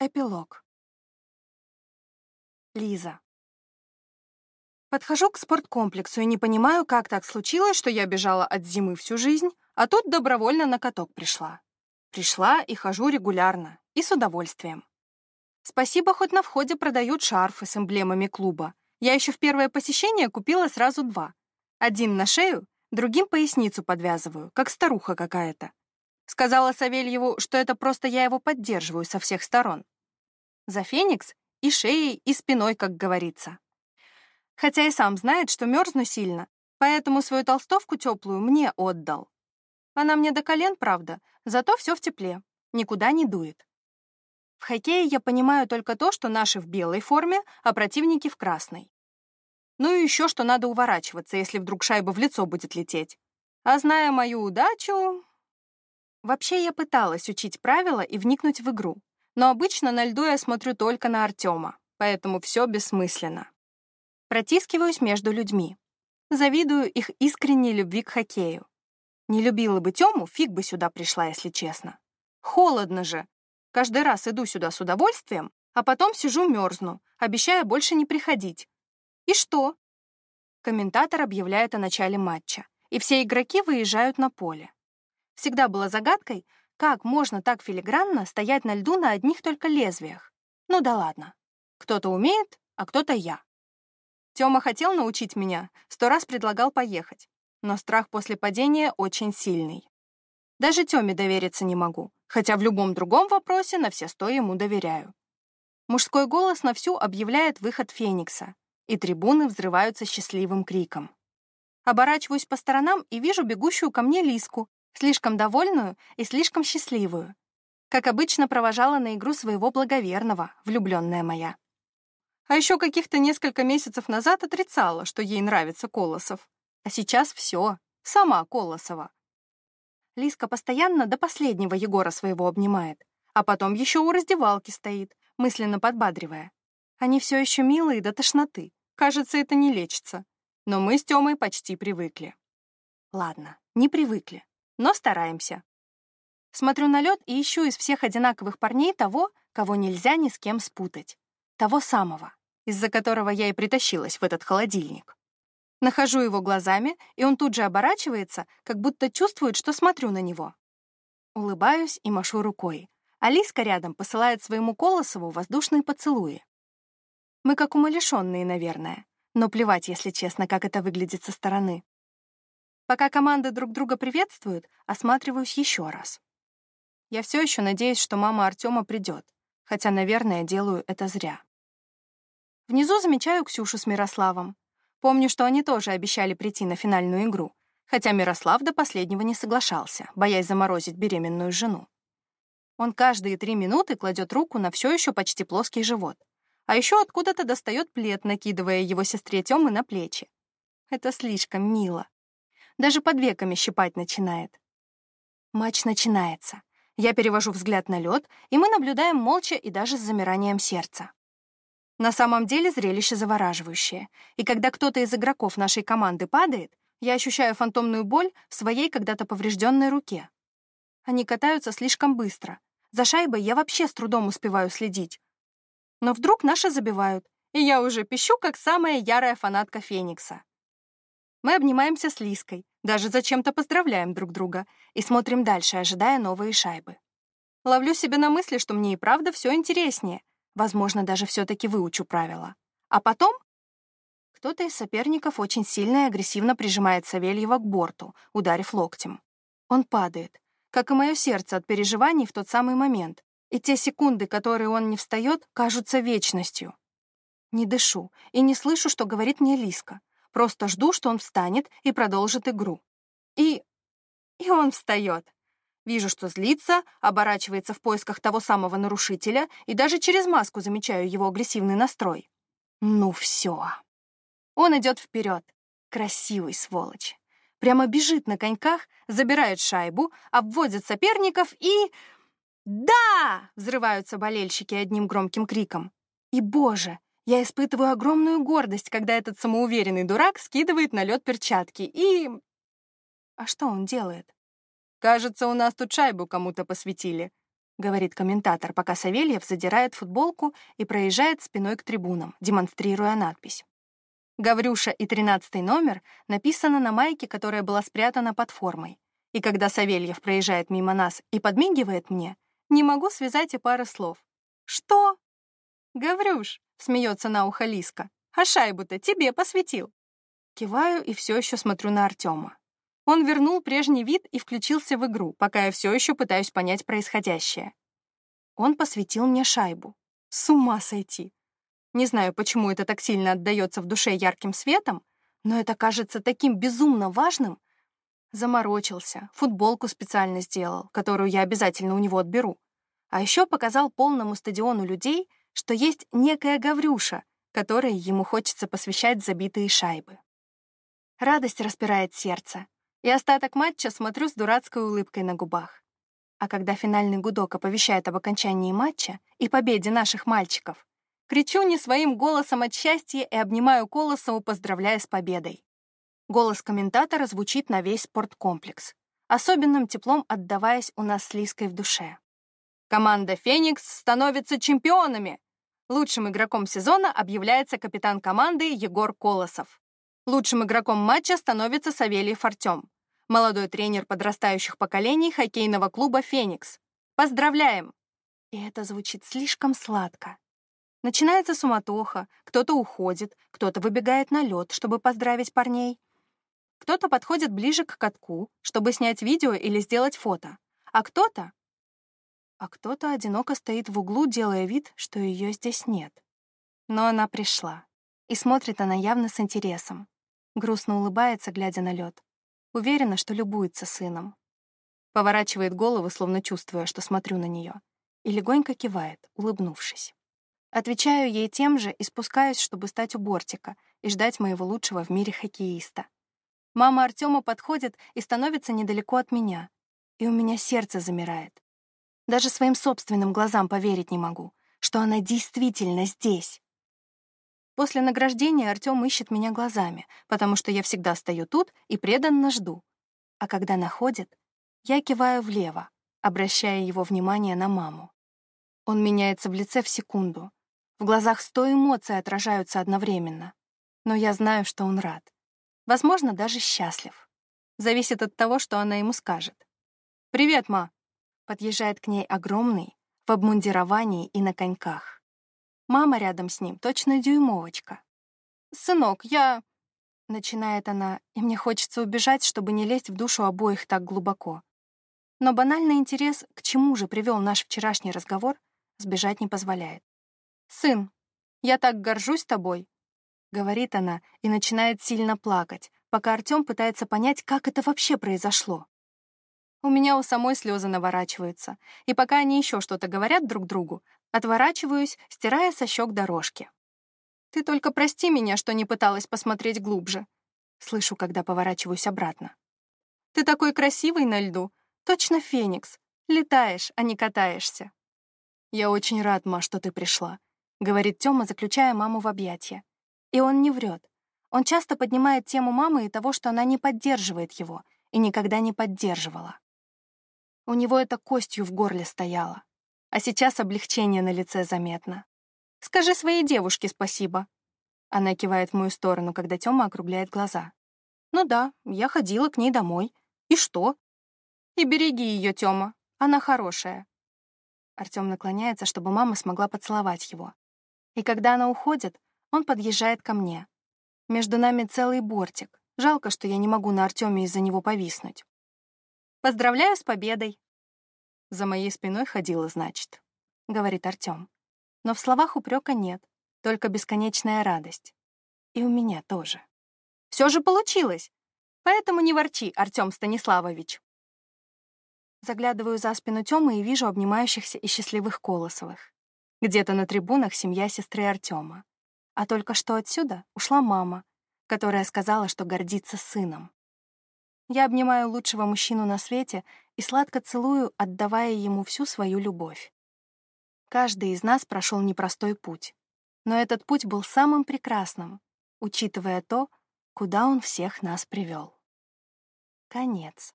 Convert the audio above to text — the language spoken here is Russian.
Эпилог. Лиза. Подхожу к спорткомплексу и не понимаю, как так случилось, что я бежала от зимы всю жизнь, а тут добровольно на каток пришла. Пришла и хожу регулярно, и с удовольствием. Спасибо, хоть на входе продают шарфы с эмблемами клуба. Я еще в первое посещение купила сразу два. Один на шею, другим поясницу подвязываю, как старуха какая-то. Сказала Савельеву, что это просто я его поддерживаю со всех сторон. За Феникс и шеей, и спиной, как говорится. Хотя и сам знает, что мерзну сильно, поэтому свою толстовку теплую мне отдал. Она мне до колен, правда, зато все в тепле, никуда не дует. В хоккее я понимаю только то, что наши в белой форме, а противники в красной. Ну и еще, что надо уворачиваться, если вдруг шайба в лицо будет лететь. А зная мою удачу... Вообще я пыталась учить правила и вникнуть в игру, но обычно на льду я смотрю только на Артема, поэтому все бессмысленно. Протискиваюсь между людьми. Завидую их искренней любви к хоккею. Не любила бы Тему, фиг бы сюда пришла, если честно. Холодно же. Каждый раз иду сюда с удовольствием, а потом сижу мерзну, обещая больше не приходить. И что? Комментатор объявляет о начале матча, и все игроки выезжают на поле. Всегда было загадкой, как можно так филигранно стоять на льду на одних только лезвиях. Ну да ладно. Кто-то умеет, а кто-то я. Тёма хотел научить меня, сто раз предлагал поехать, но страх после падения очень сильный. Даже Тёме довериться не могу, хотя в любом другом вопросе на все сто ему доверяю. Мужской голос на всю объявляет выход Феникса, и трибуны взрываются счастливым криком. Оборачиваюсь по сторонам и вижу бегущую ко мне Лиску, слишком довольную и слишком счастливую. Как обычно, провожала на игру своего благоверного, влюбленная моя. А еще каких-то несколько месяцев назад отрицала, что ей нравится Колосов. А сейчас все, сама Колосова. Лиска постоянно до последнего Егора своего обнимает, а потом еще у раздевалки стоит, мысленно подбадривая. Они все еще милые до тошноты. Кажется, это не лечится. Но мы с Тёмой почти привыкли. Ладно, не привыкли но стараемся. Смотрю на лед и ищу из всех одинаковых парней того, кого нельзя ни с кем спутать. Того самого, из-за которого я и притащилась в этот холодильник. Нахожу его глазами, и он тут же оборачивается, как будто чувствует, что смотрю на него. Улыбаюсь и машу рукой. Алиска рядом посылает своему Колосову воздушные поцелуи. Мы как умалишенные, наверное, но плевать, если честно, как это выглядит со стороны. Пока команды друг друга приветствуют, осматриваюсь еще раз. Я все еще надеюсь, что мама Артема придет, хотя, наверное, делаю это зря. Внизу замечаю Ксюшу с Мирославом. Помню, что они тоже обещали прийти на финальную игру, хотя Мирослав до последнего не соглашался, боясь заморозить беременную жену. Он каждые три минуты кладет руку на все еще почти плоский живот, а еще откуда-то достает плед, накидывая его сестре Тёмы на плечи. Это слишком мило. Даже под веками щипать начинает. Матч начинается. Я перевожу взгляд на лед, и мы наблюдаем молча и даже с замиранием сердца. На самом деле зрелище завораживающее, и когда кто-то из игроков нашей команды падает, я ощущаю фантомную боль в своей когда-то поврежденной руке. Они катаются слишком быстро. За шайбой я вообще с трудом успеваю следить. Но вдруг наши забивают, и я уже пищу, как самая ярая фанатка Феникса. Мы обнимаемся с Лиской, даже зачем-то поздравляем друг друга и смотрим дальше, ожидая новые шайбы. Ловлю себя на мысли, что мне и правда все интереснее. Возможно, даже все-таки выучу правила. А потом кто-то из соперников очень сильно и агрессивно прижимает Савельева к борту, ударив локтем. Он падает, как и мое сердце от переживаний в тот самый момент, и те секунды, которые он не встает, кажутся вечностью. Не дышу и не слышу, что говорит мне Лиска. Просто жду, что он встанет и продолжит игру. И... и он встает. Вижу, что злится, оборачивается в поисках того самого нарушителя, и даже через маску замечаю его агрессивный настрой. Ну все. Он идет вперед. Красивый сволочь. Прямо бежит на коньках, забирает шайбу, обводит соперников и... «Да!» — взрываются болельщики одним громким криком. И, боже, я испытываю огромную гордость, когда этот самоуверенный дурак скидывает на лед перчатки и... А что он делает? Кажется, у нас тут шайбу кому-то посвятили. говорит комментатор, пока Савельев задирает футболку и проезжает спиной к трибунам, демонстрируя надпись. Гаврюша и тринадцатый номер написано на майке, которая была спрятана под формой. И когда Савельев проезжает мимо нас и подмигивает мне, не могу связать и пары слов. «Что?» «Гаврюш», — смеется на ухо Лиска, «а шайбу-то тебе посвятил». Киваю и все еще смотрю на Артема. Он вернул прежний вид и включился в игру, пока я все еще пытаюсь понять происходящее. Он посвятил мне шайбу. С ума сойти. Не знаю, почему это так сильно отдается в душе ярким светом, но это кажется таким безумно важным. Заморочился, футболку специально сделал, которую я обязательно у него отберу. А еще показал полному стадиону людей, что есть некая Гаврюша, которой ему хочется посвящать забитые шайбы. Радость распирает сердце, и остаток матча смотрю с дурацкой улыбкой на губах. А когда финальный гудок оповещает об окончании матча и победе наших мальчиков, кричу не своим голосом от счастья и обнимаю Колосову, поздравляя с победой. Голос комментатора звучит на весь спорткомплекс, особенным теплом отдаваясь у нас с Лиской в душе. Команда «Феникс» становится чемпионами! Лучшим игроком сезона объявляется капитан команды Егор Колосов. Лучшим игроком матча становится Савельев Артем, молодой тренер подрастающих поколений хоккейного клуба «Феникс». Поздравляем! И это звучит слишком сладко. Начинается суматоха, кто-то уходит, кто-то выбегает на лед, чтобы поздравить парней. Кто-то подходит ближе к катку, чтобы снять видео или сделать фото. А кто-то... А кто-то одиноко стоит в углу, делая вид, что ее здесь нет. Но она пришла. И смотрит она явно с интересом. Грустно улыбается, глядя на лед. Уверена, что любуется сыном. Поворачивает голову, словно чувствуя, что смотрю на нее, и легонько кивает, улыбнувшись. Отвечаю ей тем же и спускаюсь, чтобы стать у бортика и ждать моего лучшего в мире хоккеиста. Мама Артема подходит и становится недалеко от меня, и у меня сердце замирает. Даже своим собственным глазам поверить не могу, что она действительно здесь. После награждения Артём ищет меня глазами, потому что я всегда стою тут и преданно жду. А когда находит, я киваю влево, обращая его внимание на маму. Он меняется в лице в секунду. В глазах сто эмоций отражаются одновременно. Но я знаю, что он рад. Возможно, даже счастлив. Зависит от того, что она ему скажет. «Привет, ма!» Подъезжает к ней огромный, в обмундировании и на коньках. Мама рядом с ним, точно дюймовочка. «Сынок, я...» Начинает она, и мне хочется убежать, чтобы не лезть в душу обоих так глубоко. Но банальный интерес, к чему же привел наш вчерашний разговор, сбежать не позволяет. «Сын, я так горжусь тобой», — говорит она и начинает сильно плакать, пока Артём пытается понять, как это вообще произошло. У меня у самой слезы наворачиваются, и пока они еще что-то говорят друг другу, отворачиваюсь, стирая со щек дорожки. «Ты только прости меня, что не пыталась посмотреть глубже», слышу, когда поворачиваюсь обратно. «Ты такой красивый на льду, точно феникс. Летаешь, а не катаешься». «Я очень рад, Ма, что ты пришла», — говорит Тёма, заключая маму в объятия. И он не врет. Он часто поднимает тему мамы и того, что она не поддерживает его и никогда не поддерживала. У него это костью в горле стояло. А сейчас облегчение на лице заметно. «Скажи своей девушке спасибо». Она кивает в мою сторону, когда Тёма округляет глаза. «Ну да, я ходила к ней домой. И что?» «И береги ее, Тёма. Она хорошая». Артём наклоняется, чтобы мама смогла поцеловать его. И когда она уходит, он подъезжает ко мне. Между нами целый бортик. Жалко, что я не могу на Артёме из-за него повиснуть. Поздравляю с победой!» За моей спиной ходила, значит, — говорит Артём. Но в словах упрека нет, только бесконечная радость. И у меня тоже. Все же получилось! Поэтому не ворчи, Артём Станиславович. Заглядываю за спину Тёмы и вижу обнимающихся и счастливых Колосовых. Где-то на трибунах семья сестры Артёма. А только что отсюда ушла мама, которая сказала, что гордится сыном. Я обнимаю лучшего мужчину на свете и сладко целую, отдавая ему всю свою любовь. Каждый из нас прошел непростой путь, но этот путь был самым прекрасным, учитывая то, куда он всех нас привел. Конец.